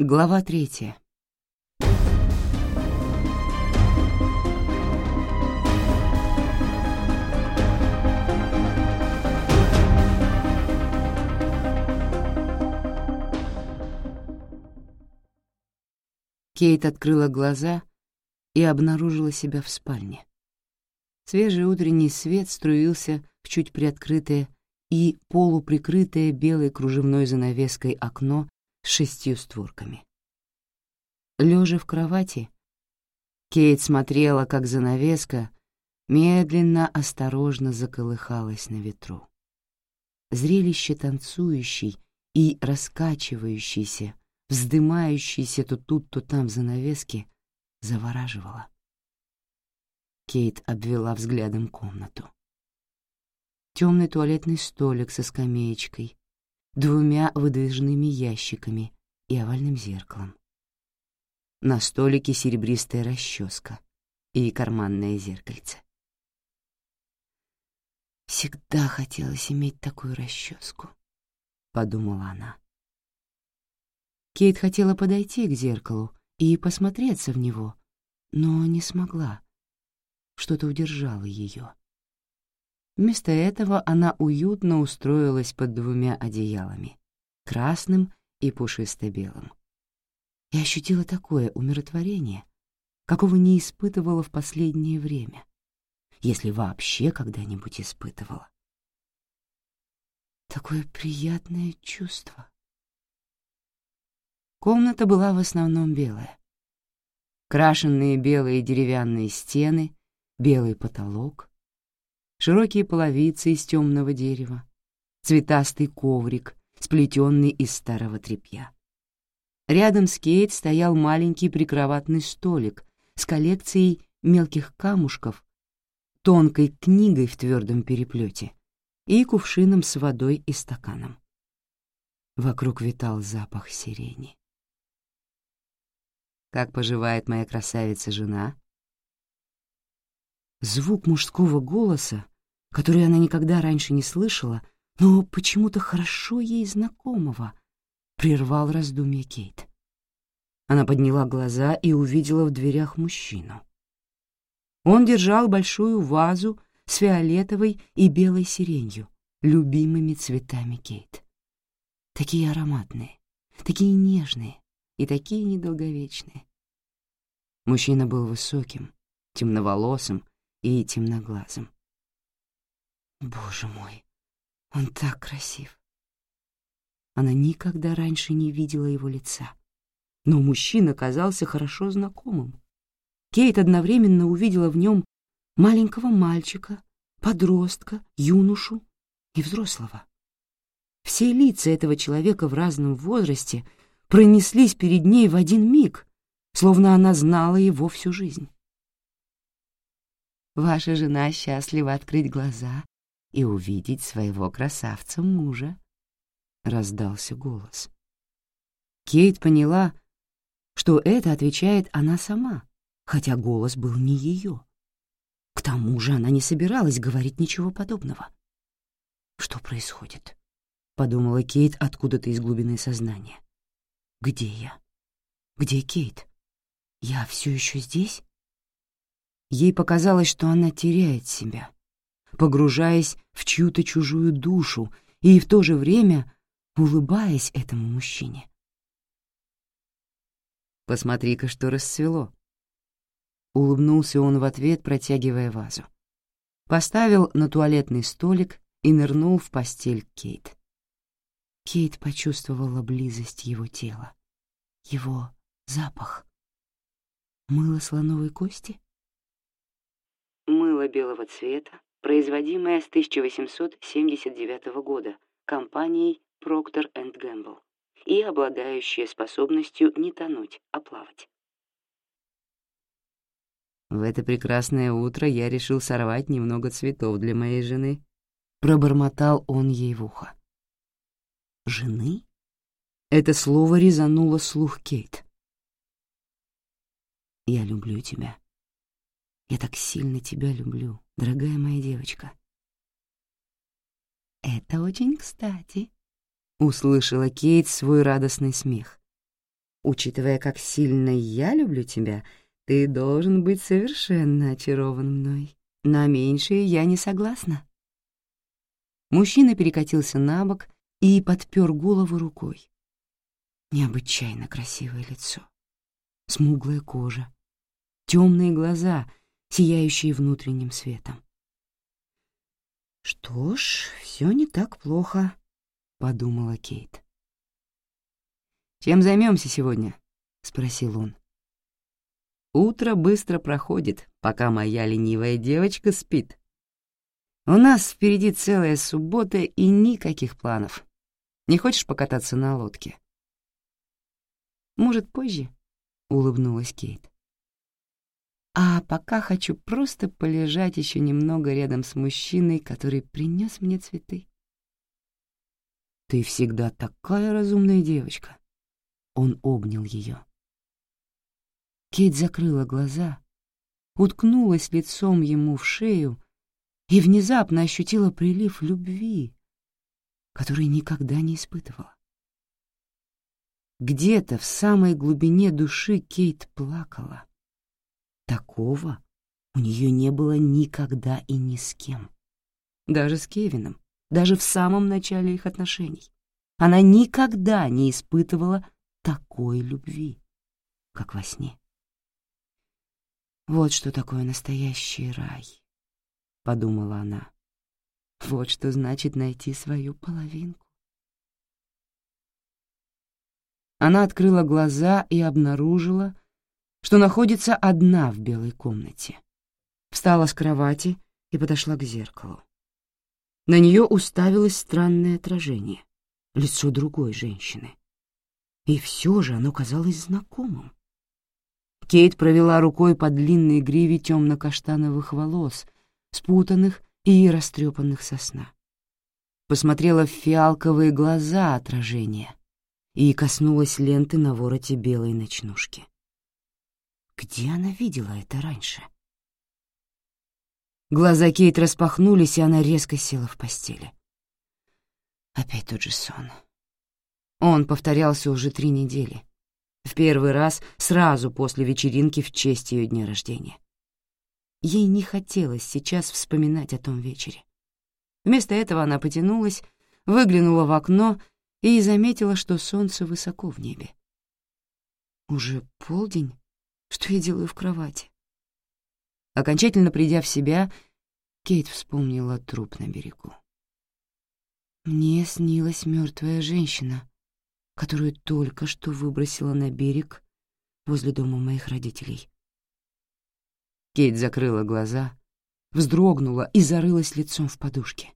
Глава третья. Кейт открыла глаза и обнаружила себя в спальне. Свежий утренний свет струился в чуть приоткрытое и полуприкрытое белой кружевной занавеской окно шестью створками. Лежа в кровати, Кейт смотрела, как занавеска медленно, осторожно заколыхалась на ветру. Зрелище танцующей и раскачивающейся, вздымающейся то тут, то там занавески завораживало. Кейт обвела взглядом комнату. Темный туалетный столик со скамеечкой, двумя выдвижными ящиками и овальным зеркалом. На столике серебристая расческа и карманное зеркальце. «Всегда хотелось иметь такую расческу», — подумала она. Кейт хотела подойти к зеркалу и посмотреться в него, но не смогла. Что-то удержало ее. Вместо этого она уютно устроилась под двумя одеялами — красным и пушисто-белым. Я ощутила такое умиротворение, какого не испытывала в последнее время, если вообще когда-нибудь испытывала. Такое приятное чувство. Комната была в основном белая. Крашенные белые деревянные стены, белый потолок — широкие половицы из темного дерева, цветастый коврик, сплетенный из старого тряпья. Рядом с Кейт стоял маленький прикроватный столик с коллекцией мелких камушков, тонкой книгой в твердом переплете и кувшином с водой и стаканом. Вокруг витал запах сирени. «Как поживает моя красавица-жена?» Звук мужского голоса которую она никогда раньше не слышала, но почему-то хорошо ей знакомого, прервал раздумья Кейт. Она подняла глаза и увидела в дверях мужчину. Он держал большую вазу с фиолетовой и белой сиренью, любимыми цветами Кейт. Такие ароматные, такие нежные и такие недолговечные. Мужчина был высоким, темноволосым и темноглазым. Боже мой, он так красив. Она никогда раньше не видела его лица. Но мужчина казался хорошо знакомым. Кейт одновременно увидела в нем маленького мальчика, подростка, юношу и взрослого. Все лица этого человека в разном возрасте пронеслись перед ней в один миг, словно она знала его всю жизнь. «Ваша жена счастлива открыть глаза и увидеть своего красавца-мужа», — раздался голос. Кейт поняла, что это отвечает она сама, хотя голос был не ее. К тому же она не собиралась говорить ничего подобного. «Что происходит?» — подумала Кейт откуда-то из глубины сознания. «Где я? Где Кейт? Я все еще здесь?» Ей показалось, что она теряет себя, погружаясь в чью-то чужую душу и в то же время улыбаясь этому мужчине. «Посмотри-ка, что расцвело!» Улыбнулся он в ответ, протягивая вазу. Поставил на туалетный столик и нырнул в постель Кейт. Кейт почувствовала близость его тела, его запах. Мыло слоновой кости? Мыло белого цвета, производимая с 1879 года компанией Procter Gamble и обладающая способностью не тонуть, а плавать. В это прекрасное утро я решил сорвать немного цветов для моей жены. Пробормотал он ей в ухо. «Жены?» Это слово резануло слух Кейт. «Я люблю тебя. Я так сильно тебя люблю», дорогая моя девочка». «Это очень кстати», — услышала Кейт свой радостный смех. «Учитывая, как сильно я люблю тебя, ты должен быть совершенно очарован мной. На меньшее я не согласна». Мужчина перекатился на бок и подпер голову рукой. Необычайно красивое лицо, смуглая кожа, темные глаза — сияющие внутренним светом. «Что ж, все не так плохо», — подумала Кейт. «Чем займемся сегодня?» — спросил он. «Утро быстро проходит, пока моя ленивая девочка спит. У нас впереди целая суббота и никаких планов. Не хочешь покататься на лодке?» «Может, позже?» — улыбнулась Кейт. А пока хочу просто полежать еще немного рядом с мужчиной, который принес мне цветы. «Ты всегда такая разумная девочка!» Он обнял ее. Кейт закрыла глаза, уткнулась лицом ему в шею и внезапно ощутила прилив любви, который никогда не испытывала. Где-то в самой глубине души Кейт плакала Такого у нее не было никогда и ни с кем. Даже с Кевином, даже в самом начале их отношений. Она никогда не испытывала такой любви, как во сне. «Вот что такое настоящий рай», — подумала она. «Вот что значит найти свою половинку». Она открыла глаза и обнаружила, что находится одна в белой комнате. Встала с кровати и подошла к зеркалу. На нее уставилось странное отражение, лицо другой женщины. И все же оно казалось знакомым. Кейт провела рукой по длинной гриве темно-каштановых волос, спутанных и растрепанных со сна. Посмотрела в фиалковые глаза отражения и коснулась ленты на вороте белой ночнушки. Где она видела это раньше? Глаза Кейт распахнулись, и она резко села в постели. Опять тот же сон. Он повторялся уже три недели. В первый раз сразу после вечеринки в честь ее дня рождения. Ей не хотелось сейчас вспоминать о том вечере. Вместо этого она потянулась, выглянула в окно и заметила, что солнце высоко в небе. Уже полдень? что я делаю в кровати. Окончательно придя в себя, Кейт вспомнила труп на берегу. Мне снилась мертвая женщина, которую только что выбросила на берег возле дома моих родителей. Кейт закрыла глаза, вздрогнула и зарылась лицом в подушке.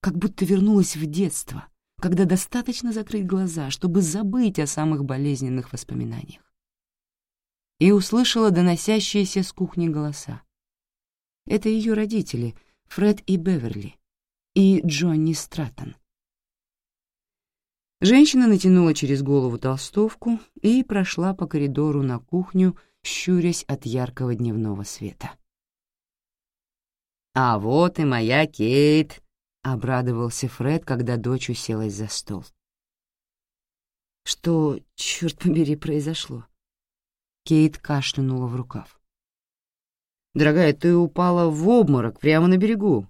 Как будто вернулась в детство, когда достаточно закрыть глаза, чтобы забыть о самых болезненных воспоминаниях и услышала доносящиеся с кухни голоса. Это ее родители, Фред и Беверли, и Джонни Стратон. Женщина натянула через голову толстовку и прошла по коридору на кухню, щурясь от яркого дневного света. «А вот и моя Кейт!» — обрадовался Фред, когда дочь уселась за стол. «Что, черт побери, произошло?» Кейт кашлянула в рукав. «Дорогая, ты упала в обморок прямо на берегу».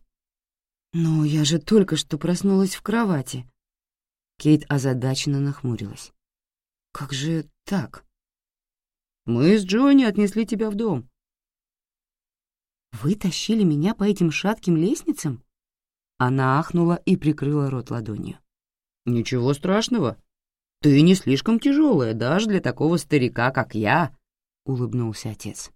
Ну, я же только что проснулась в кровати». Кейт озадаченно нахмурилась. «Как же так?» «Мы с Джонни отнесли тебя в дом». «Вы тащили меня по этим шатким лестницам?» Она ахнула и прикрыла рот ладонью. «Ничего страшного. Ты не слишком тяжелая даже для такого старика, как я, — улыбнулся отец.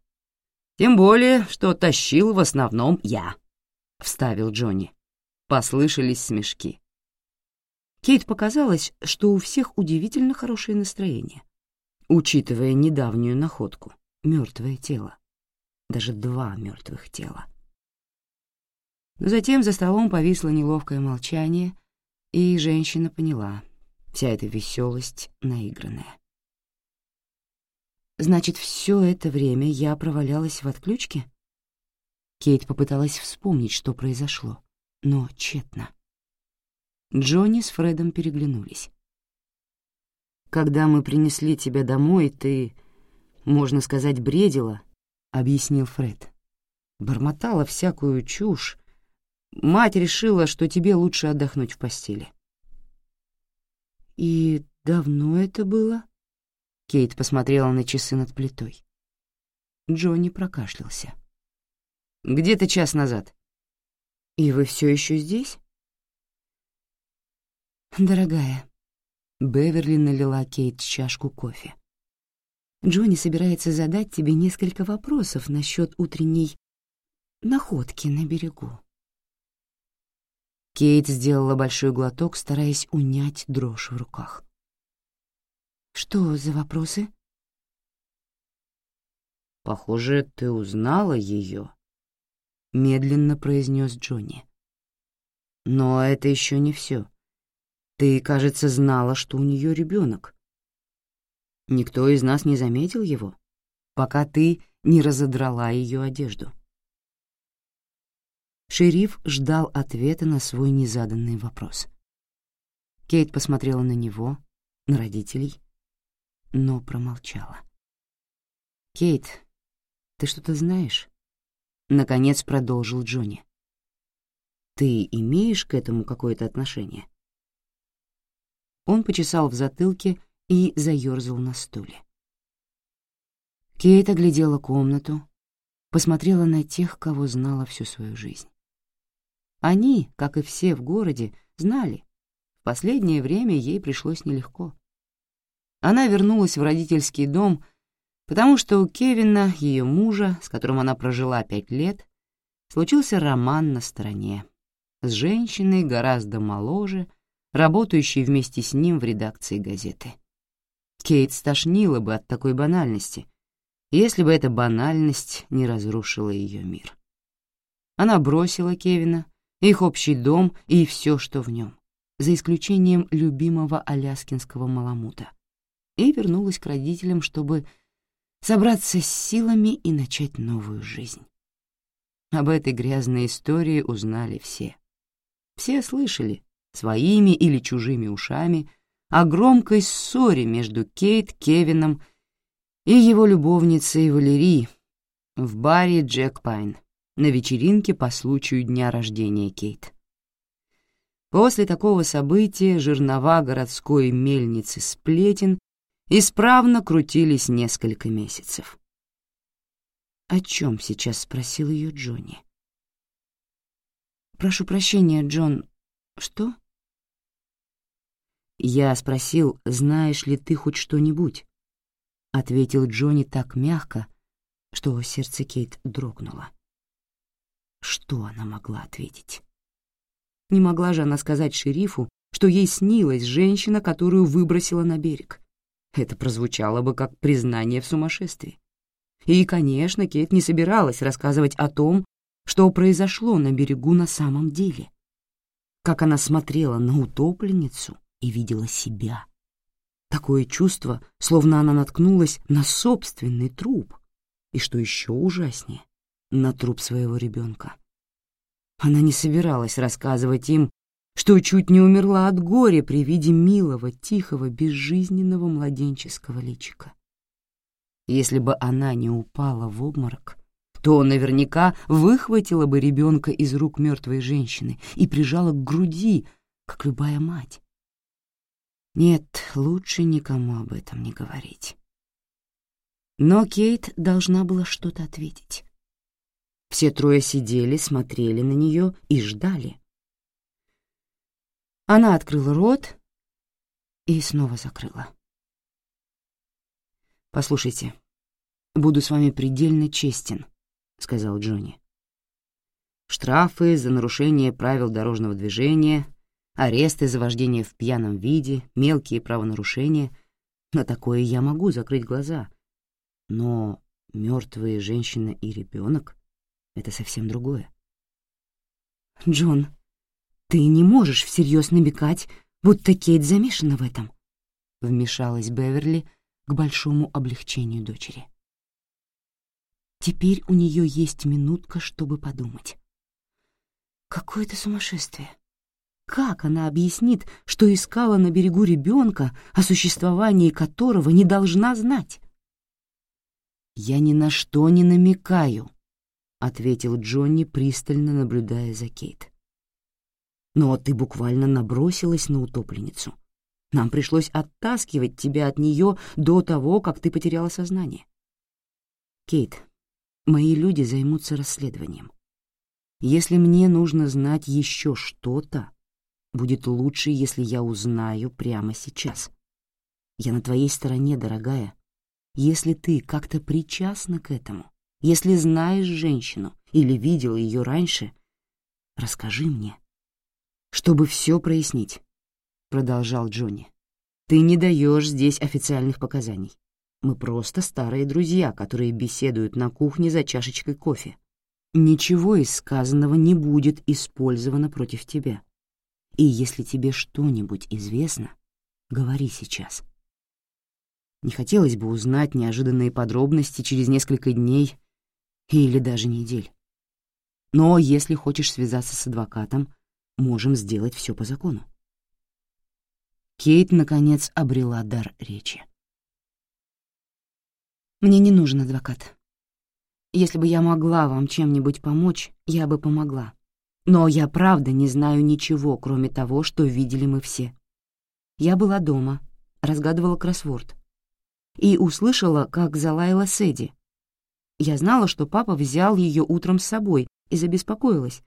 «Тем более, что тащил в основном я», — вставил Джонни. Послышались смешки. Кейт показалось, что у всех удивительно хорошее настроение, учитывая недавнюю находку — мертвое тело. Даже два мертвых тела. Но затем за столом повисло неловкое молчание, и женщина поняла — вся эта веселость наигранная. Значит, все это время я провалялась в отключке? Кейт попыталась вспомнить, что произошло, но тщетно. Джонни с Фредом переглянулись. «Когда мы принесли тебя домой, ты, можно сказать, бредила», — объяснил Фред. «Бормотала всякую чушь. Мать решила, что тебе лучше отдохнуть в постели». «И давно это было?» Кейт посмотрела на часы над плитой. Джонни прокашлялся. «Где-то час назад». «И вы все еще здесь?» «Дорогая», — Беверли налила Кейт чашку кофе. «Джонни собирается задать тебе несколько вопросов насчет утренней находки на берегу». Кейт сделала большой глоток, стараясь унять дрожь в руках. Что за вопросы? Похоже, ты узнала ее, медленно произнес Джонни. Но это еще не все. Ты, кажется, знала, что у нее ребенок. Никто из нас не заметил его, пока ты не разодрала ее одежду. Шериф ждал ответа на свой незаданный вопрос. Кейт посмотрела на него, на родителей но промолчала. «Кейт, ты что-то знаешь?» — наконец продолжил Джонни. «Ты имеешь к этому какое-то отношение?» Он почесал в затылке и заёрзал на стуле. Кейт оглядела комнату, посмотрела на тех, кого знала всю свою жизнь. Они, как и все в городе, знали. В последнее время ей пришлось нелегко — она вернулась в родительский дом, потому что у Кевина, ее мужа, с которым она прожила пять лет, случился роман на стороне с женщиной гораздо моложе, работающей вместе с ним в редакции газеты. Кейт стошнила бы от такой банальности, если бы эта банальность не разрушила ее мир. Она бросила Кевина, их общий дом и все, что в нем, за исключением любимого аляскинского маламута и вернулась к родителям, чтобы собраться с силами и начать новую жизнь. Об этой грязной истории узнали все. Все слышали, своими или чужими ушами, о громкой ссоре между Кейт, Кевином и его любовницей Валери в баре «Джек Пайн» на вечеринке по случаю дня рождения Кейт. После такого события жернова городской мельницы сплетен исправно крутились несколько месяцев. «О чем сейчас?» — спросил ее Джонни. «Прошу прощения, Джон. Что?» «Я спросил, знаешь ли ты хоть что-нибудь?» — ответил Джонни так мягко, что сердце Кейт дрогнуло. Что она могла ответить? Не могла же она сказать шерифу, что ей снилась женщина, которую выбросила на берег. Это прозвучало бы как признание в сумасшествии. И, конечно, Кейт не собиралась рассказывать о том, что произошло на берегу на самом деле. Как она смотрела на утопленницу и видела себя. Такое чувство, словно она наткнулась на собственный труп. И что еще ужаснее, на труп своего ребенка. Она не собиралась рассказывать им что чуть не умерла от горя при виде милого, тихого, безжизненного младенческого личика. Если бы она не упала в обморок, то наверняка выхватила бы ребенка из рук мертвой женщины и прижала к груди, как любая мать. Нет, лучше никому об этом не говорить. Но Кейт должна была что-то ответить. Все трое сидели, смотрели на нее и ждали. Она открыла рот и снова закрыла. «Послушайте, буду с вами предельно честен», — сказал Джонни. «Штрафы за нарушение правил дорожного движения, аресты за вождение в пьяном виде, мелкие правонарушения — на такое я могу закрыть глаза. Но мертвые женщина и ребенок — это совсем другое». «Джон», ты не можешь всерьез намекать, будто Кейт замешана в этом. Вмешалась Беверли к большому облегчению дочери. Теперь у нее есть минутка, чтобы подумать. Какое это сумасшествие! Как она объяснит, что искала на берегу ребенка, о существовании которого не должна знать? «Я ни на что не намекаю», — ответил Джонни, пристально наблюдая за Кейт но ты буквально набросилась на утопленницу. Нам пришлось оттаскивать тебя от нее до того, как ты потеряла сознание. Кейт, мои люди займутся расследованием. Если мне нужно знать еще что-то, будет лучше, если я узнаю прямо сейчас. Я на твоей стороне, дорогая. Если ты как-то причастна к этому, если знаешь женщину или видел ее раньше, расскажи мне чтобы все прояснить», — продолжал Джонни. «Ты не даешь здесь официальных показаний. Мы просто старые друзья, которые беседуют на кухне за чашечкой кофе. Ничего из сказанного не будет использовано против тебя. И если тебе что-нибудь известно, говори сейчас». Не хотелось бы узнать неожиданные подробности через несколько дней или даже недель. Но если хочешь связаться с адвокатом, можем сделать все по закону. Кейт, наконец, обрела дар речи. «Мне не нужен адвокат. Если бы я могла вам чем-нибудь помочь, я бы помогла. Но я правда не знаю ничего, кроме того, что видели мы все. Я была дома, разгадывала кроссворд и услышала, как залаяла Сэдди. Я знала, что папа взял ее утром с собой и забеспокоилась,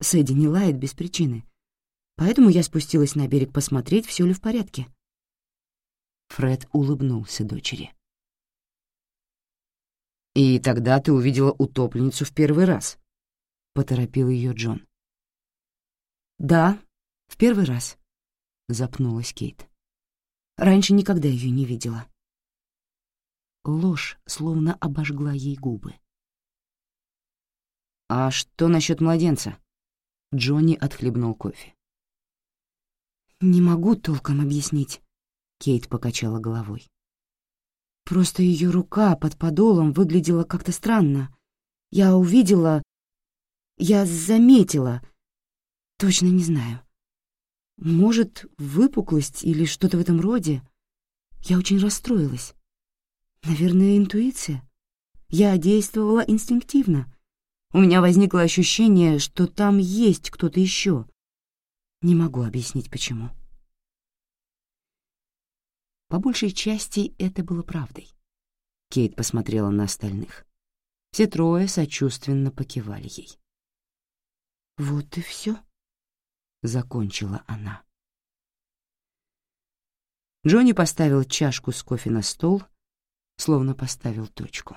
Сэдди не лает без причины. Поэтому я спустилась на берег посмотреть, все ли в порядке. Фред улыбнулся дочери. «И тогда ты увидела утопленницу в первый раз», — поторопил ее Джон. «Да, в первый раз», — запнулась Кейт. «Раньше никогда ее не видела». Ложь словно обожгла ей губы. «А что насчет младенца?» Джонни отхлебнул кофе. «Не могу толком объяснить», — Кейт покачала головой. «Просто ее рука под подолом выглядела как-то странно. Я увидела... Я заметила. Точно не знаю. Может, выпуклость или что-то в этом роде? Я очень расстроилась. Наверное, интуиция. Я действовала инстинктивно, у меня возникло ощущение, что там есть кто-то еще. Не могу объяснить, почему. По большей части это было правдой. Кейт посмотрела на остальных. Все трое сочувственно покивали ей. «Вот и все», — закончила она. Джонни поставил чашку с кофе на стол, словно поставил точку.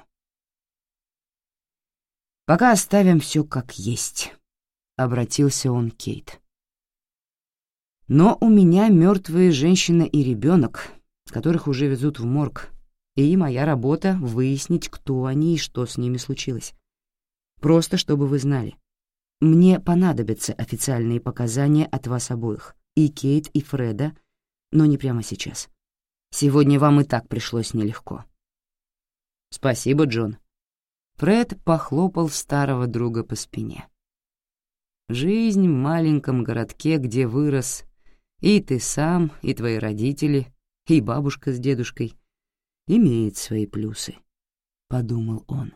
Пока оставим все как есть», — обратился он к Кейт. «Но у меня мертвые женщина и ребенок, которых уже везут в морг, и моя работа — выяснить, кто они и что с ними случилось. Просто чтобы вы знали. Мне понадобятся официальные показания от вас обоих, и Кейт, и Фреда, но не прямо сейчас. Сегодня вам и так пришлось нелегко». «Спасибо, Джон», Фред похлопал старого друга по спине. «Жизнь в маленьком городке, где вырос и ты сам, и твои родители, и бабушка с дедушкой, имеет свои плюсы», — подумал он.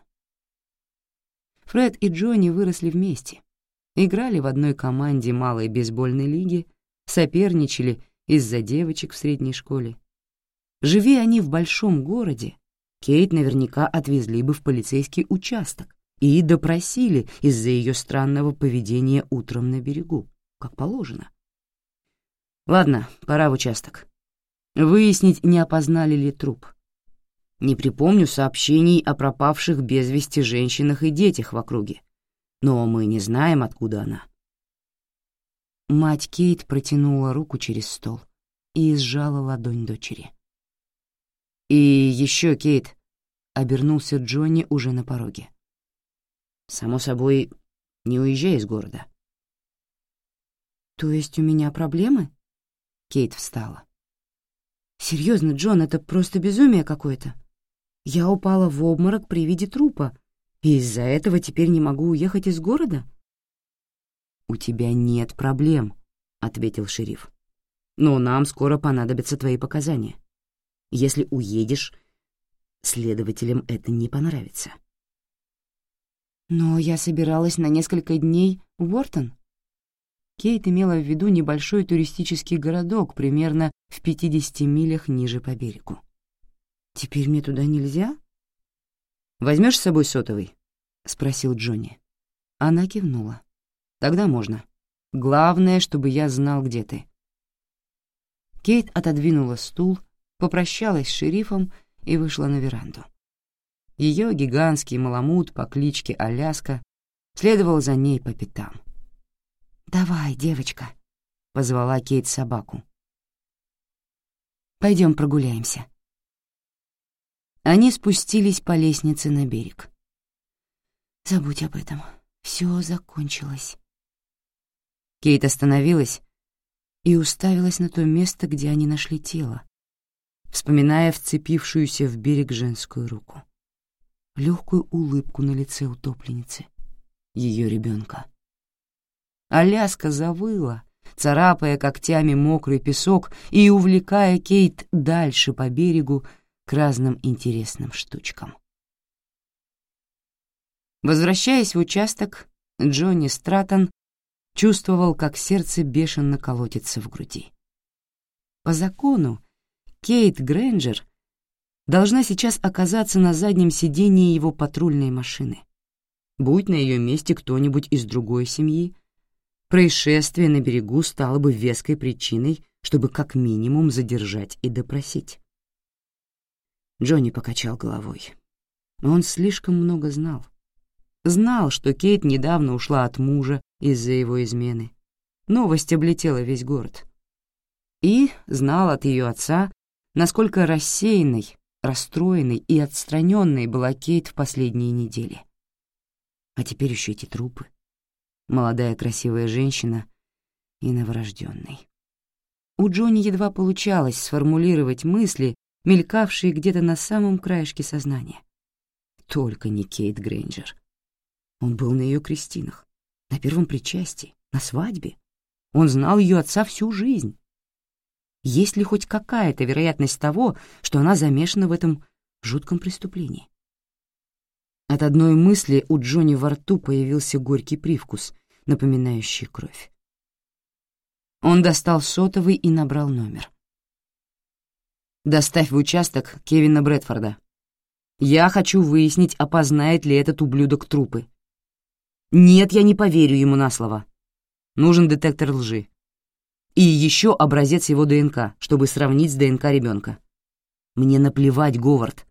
Фред и Джонни выросли вместе, играли в одной команде малой бейсбольной лиги, соперничали из-за девочек в средней школе. Живи они в большом городе, Кейт наверняка отвезли бы в полицейский участок и допросили из-за ее странного поведения утром на берегу, как положено. Ладно, пора в участок. Выяснить, не опознали ли труп. Не припомню сообщений о пропавших без вести женщинах и детях в округе. Но мы не знаем, откуда она. Мать Кейт протянула руку через стол и сжала ладонь дочери. «И еще, Кейт!» — обернулся Джонни уже на пороге. «Само собой, не уезжай из города». «То есть у меня проблемы?» — Кейт встала. «Серьезно, Джон, это просто безумие какое-то. Я упала в обморок при виде трупа, и из-за этого теперь не могу уехать из города?» «У тебя нет проблем», — ответил шериф. «Но нам скоро понадобятся твои показания». Если уедешь, следователям это не понравится. Но я собиралась на несколько дней в Уортон. Кейт имела в виду небольшой туристический городок, примерно в 50 милях ниже по берегу. «Теперь мне туда нельзя?» Возьмешь с собой сотовый?» — спросил Джонни. Она кивнула. «Тогда можно. Главное, чтобы я знал, где ты». Кейт отодвинула стул, попрощалась с шерифом и вышла на веранду. Ее гигантский маламут по кличке Аляска следовал за ней по пятам. «Давай, девочка», — позвала Кейт собаку. Пойдем прогуляемся». Они спустились по лестнице на берег. «Забудь об этом. Все закончилось». Кейт остановилась и уставилась на то место, где они нашли тело, вспоминая вцепившуюся в берег женскую руку. Легкую улыбку на лице утопленницы, ее ребенка. Аляска завыла, царапая когтями мокрый песок и увлекая Кейт дальше по берегу к разным интересным штучкам. Возвращаясь в участок, Джонни Стратон чувствовал, как сердце бешено колотится в груди. По закону, Кейт Грэнджер должна сейчас оказаться на заднем сидении его патрульной машины. Будь на ее месте кто-нибудь из другой семьи, происшествие на берегу стало бы веской причиной, чтобы как минимум задержать и допросить. Джонни покачал головой. Он слишком много знал. Знал, что Кейт недавно ушла от мужа из-за его измены. Новость облетела весь город. И знал от ее отца, насколько рассеянной, расстроенной и отстраненной была Кейт в последние недели. А теперь еще эти трупы. Молодая красивая женщина и новорожденный. У Джонни едва получалось сформулировать мысли, мелькавшие где-то на самом краешке сознания. Только не Кейт Грейнджер. Он был на ее крестинах, на первом причастии, на свадьбе. Он знал ее отца всю жизнь. Есть ли хоть какая-то вероятность того, что она замешана в этом жутком преступлении? От одной мысли у Джонни во рту появился горький привкус, напоминающий кровь. Он достал сотовый и набрал номер. «Доставь в участок Кевина Брэдфорда. Я хочу выяснить, опознает ли этот ублюдок трупы. Нет, я не поверю ему на слово. Нужен детектор лжи и еще образец его ДНК, чтобы сравнить с ДНК ребенка. Мне наплевать, Говард.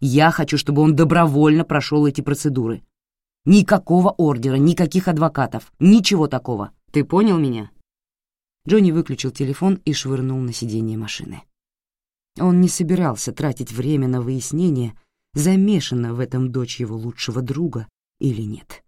Я хочу, чтобы он добровольно прошел эти процедуры. Никакого ордера, никаких адвокатов, ничего такого. Ты понял меня?» Джонни выключил телефон и швырнул на сиденье машины. Он не собирался тратить время на выяснение, замешана в этом дочь его лучшего друга или нет.